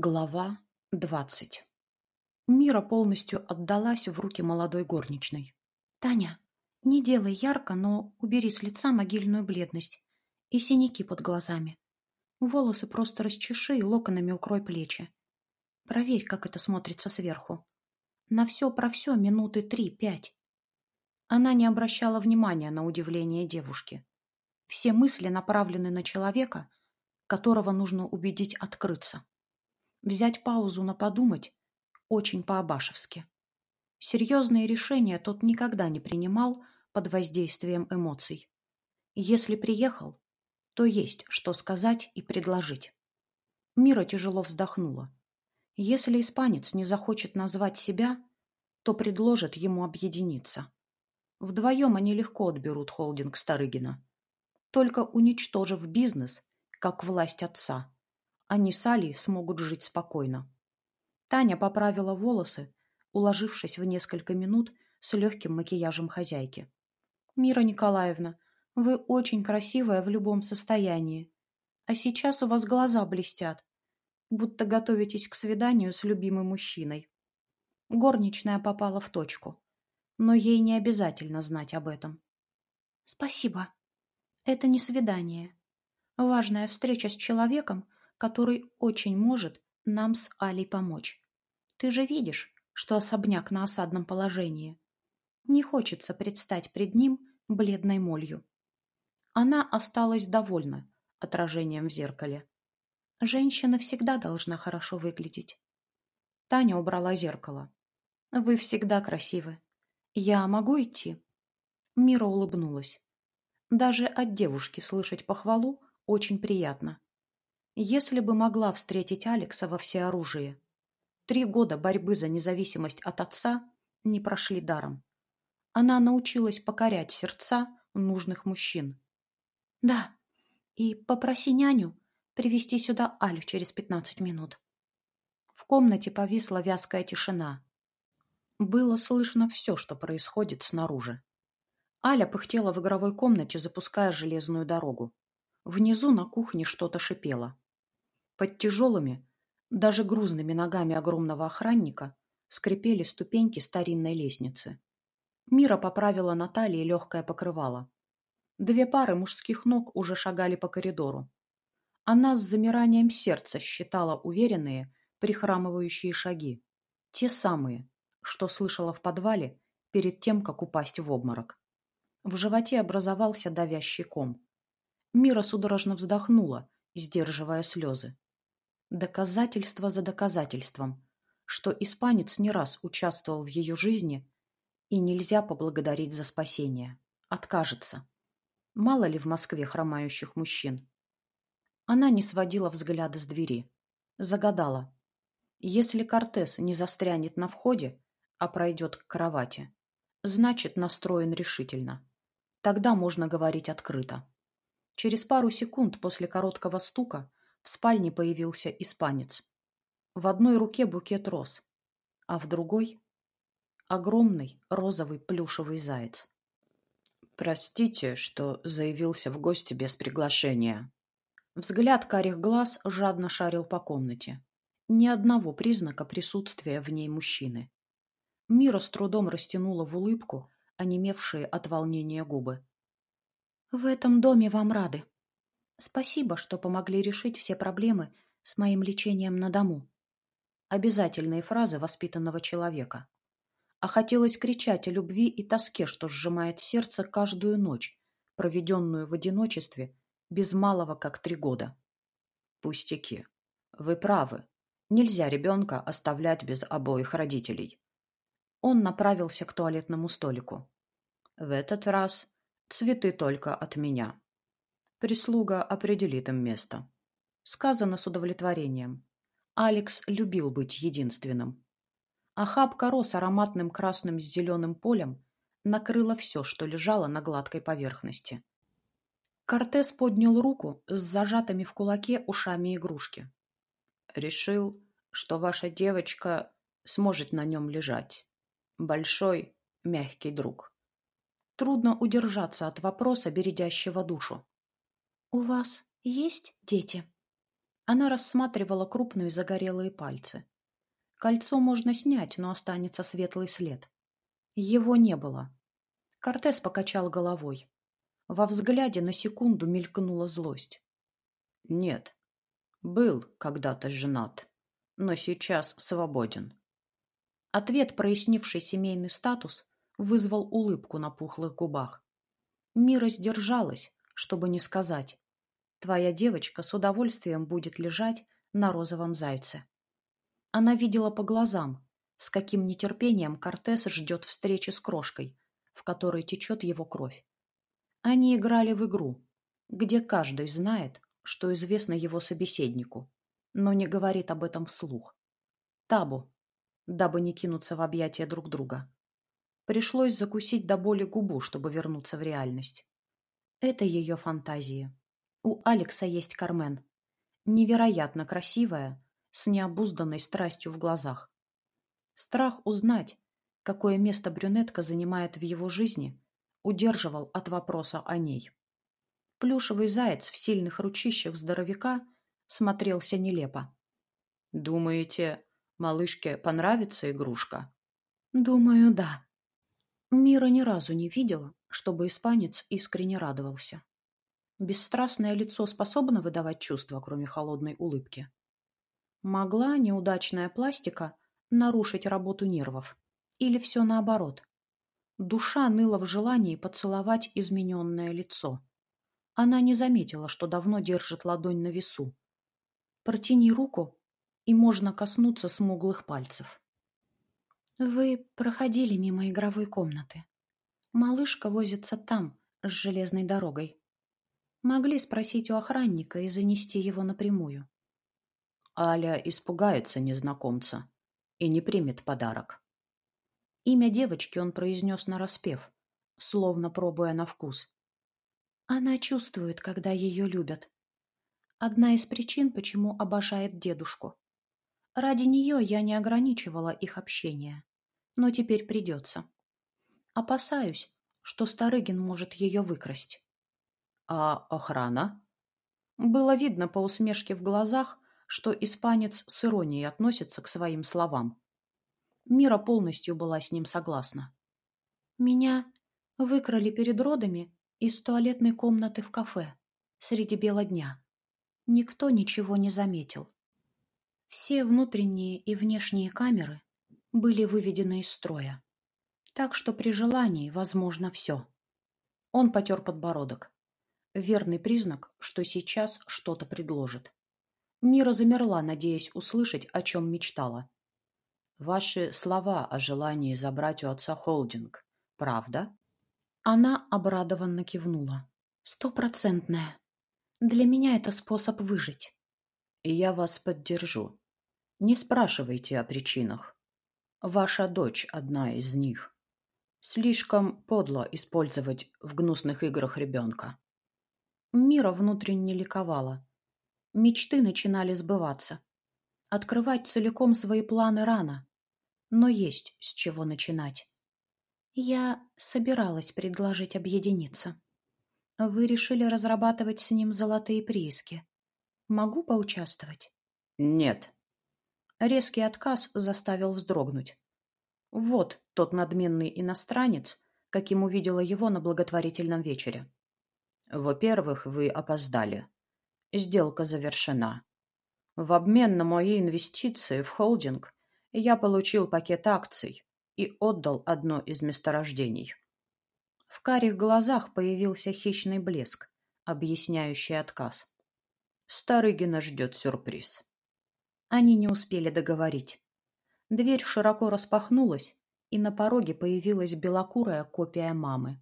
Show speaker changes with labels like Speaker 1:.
Speaker 1: Глава двадцать Мира полностью отдалась в руки молодой горничной. «Таня, не делай ярко, но убери с лица могильную бледность и синяки под глазами. Волосы просто расчеши и локонами укрой плечи. Проверь, как это смотрится сверху. На все про все минуты три-пять». Она не обращала внимания на удивление девушки. Все мысли направлены на человека, которого нужно убедить открыться. Взять паузу на подумать очень по-абашевски. Серьезные решения тот никогда не принимал под воздействием эмоций. Если приехал, то есть что сказать и предложить. Мира тяжело вздохнула. Если испанец не захочет назвать себя, то предложит ему объединиться. Вдвоем они легко отберут холдинг Старыгина. Только уничтожив бизнес, как власть отца, они с Алей смогут жить спокойно. Таня поправила волосы, уложившись в несколько минут с легким макияжем хозяйки. «Мира Николаевна, вы очень красивая в любом состоянии. А сейчас у вас глаза блестят, будто готовитесь к свиданию с любимым мужчиной». Горничная попала в точку, но ей не обязательно знать об этом. «Спасибо. Это не свидание. Важная встреча с человеком, который очень может нам с Алей помочь. Ты же видишь, что особняк на осадном положении. Не хочется предстать пред ним бледной молью. Она осталась довольна отражением в зеркале. Женщина всегда должна хорошо выглядеть. Таня убрала зеркало. «Вы всегда красивы. Я могу идти?» Мира улыбнулась. Даже от девушки слышать похвалу очень приятно. Если бы могла встретить Алекса во всеоружии. Три года борьбы за независимость от отца не прошли даром. Она научилась покорять сердца нужных мужчин. Да, и попроси няню привести сюда Алю через пятнадцать минут. В комнате повисла вязкая тишина. Было слышно все, что происходит снаружи. Аля пыхтела в игровой комнате, запуская железную дорогу. Внизу на кухне что-то шипело. Под тяжелыми, даже грузными ногами огромного охранника скрипели ступеньки старинной лестницы. Мира поправила на талии легкое покрывало. Две пары мужских ног уже шагали по коридору. Она с замиранием сердца считала уверенные, прихрамывающие шаги. Те самые, что слышала в подвале перед тем, как упасть в обморок. В животе образовался давящий ком. Мира судорожно вздохнула, сдерживая слезы. Доказательство за доказательством, что испанец не раз участвовал в ее жизни, и нельзя поблагодарить за спасение. Откажется. Мало ли в Москве хромающих мужчин. Она не сводила взгляда с двери. Загадала. Если Кортес не застрянет на входе, а пройдет к кровати, значит настроен решительно. Тогда можно говорить открыто. Через пару секунд после короткого стука в спальне появился испанец. В одной руке букет роз, а в другой — огромный розовый плюшевый заяц. «Простите, что заявился в гости без приглашения». Взгляд карих глаз жадно шарил по комнате. Ни одного признака присутствия в ней мужчины. Мира с трудом растянула в улыбку, онемевшие от волнения губы. «В этом доме вам рады», Спасибо, что помогли решить все проблемы с моим лечением на дому. Обязательные фразы воспитанного человека. А хотелось кричать о любви и тоске, что сжимает сердце каждую ночь, проведенную в одиночестве, без малого как три года. Пустяки. Вы правы. Нельзя ребенка оставлять без обоих родителей. Он направился к туалетному столику. В этот раз цветы только от меня. Прислуга определит им место. Сказано с удовлетворением. Алекс любил быть единственным. Охапка рос ароматным красным с зеленым полем накрыла все, что лежало на гладкой поверхности. Кортес поднял руку с зажатыми в кулаке ушами игрушки. «Решил, что ваша девочка сможет на нем лежать. Большой, мягкий друг». Трудно удержаться от вопроса, бередящего душу. «У вас есть дети?» Она рассматривала крупные загорелые пальцы. Кольцо можно снять, но останется светлый след. Его не было. Кортес покачал головой. Во взгляде на секунду мелькнула злость.
Speaker 2: Нет, был когда-то женат, но сейчас свободен.
Speaker 1: Ответ, прояснивший семейный статус, вызвал улыбку на пухлых губах. Мира сдержалась, чтобы не сказать. Твоя девочка с удовольствием будет лежать на розовом зайце. Она видела по глазам, с каким нетерпением Кортес ждет встречи с крошкой, в которой течет его кровь. Они играли в игру, где каждый знает, что известно его собеседнику, но не говорит об этом вслух. Табу, дабы не кинуться в объятия друг друга. Пришлось закусить до боли губу, чтобы вернуться в реальность. Это ее фантазии. У Алекса есть Кармен. Невероятно красивая, с необузданной страстью в глазах. Страх узнать, какое место брюнетка занимает в его жизни, удерживал от вопроса о ней. Плюшевый заяц в сильных ручищах здоровяка смотрелся нелепо.
Speaker 2: «Думаете, малышке понравится игрушка?»
Speaker 1: «Думаю, да». Мира ни разу не видела, чтобы испанец искренне радовался. Бесстрастное лицо способно выдавать чувства, кроме холодной улыбки. Могла неудачная пластика нарушить работу нервов? Или все наоборот? Душа ныла в желании поцеловать измененное лицо. Она не заметила, что давно держит ладонь на весу. Протяни руку, и можно коснуться смуглых пальцев. Вы проходили мимо игровой комнаты. Малышка возится там, с железной дорогой. Могли спросить у охранника и занести его напрямую.
Speaker 2: Аля испугается незнакомца и не примет подарок.
Speaker 1: Имя девочки он произнес нараспев, словно пробуя на вкус. Она чувствует, когда ее любят. Одна из причин, почему обожает дедушку. Ради нее я не ограничивала их общение, но теперь придется. Опасаюсь, что Старыгин может ее выкрасть.
Speaker 2: А охрана?
Speaker 1: Было видно по усмешке в глазах, что испанец с иронией относится к своим словам. Мира полностью была с ним согласна. Меня выкрали перед родами из туалетной комнаты в кафе среди бела дня. Никто ничего не заметил. Все внутренние и внешние камеры были выведены из строя. Так что при желании возможно все. Он потер подбородок. Верный признак, что сейчас что-то предложит. Мира замерла, надеясь услышать, о чем мечтала.
Speaker 2: «Ваши слова о желании забрать у отца холдинг, правда?»
Speaker 1: Она обрадованно кивнула. «Стопроцентная. Для меня это способ выжить».
Speaker 2: «И я вас поддержу. Не спрашивайте о причинах. Ваша дочь одна из них. Слишком подло использовать в гнусных играх ребенка».
Speaker 1: Мира внутренне ликовала. Мечты начинали сбываться. Открывать целиком свои планы рано, но есть с чего начинать. Я собиралась предложить объединиться. Вы решили разрабатывать с ним золотые прииски. Могу поучаствовать?
Speaker 2: Нет.
Speaker 1: Резкий отказ заставил вздрогнуть. Вот тот надменный иностранец, каким увидела его на благотворительном вечере.
Speaker 2: Во-первых, вы опоздали. Сделка завершена. В обмен на мои инвестиции в холдинг я получил пакет акций и отдал одно из месторождений.
Speaker 1: В карих глазах появился хищный блеск, объясняющий отказ.
Speaker 2: Старыгина ждет сюрприз.
Speaker 1: Они не успели договорить. Дверь широко распахнулась, и на пороге появилась белокурая копия мамы.